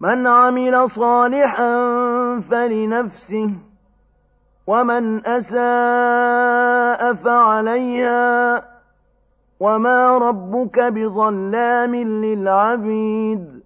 مَنْ عَمِلَ صَالِحًا فَلِنَفْسِهِ وَمَنْ أَسَاءَ فَعَلَيْهَا ۗ وَمَا رَبُّكَ بِظَلَّامٍ لِّلْعَبِيدِ.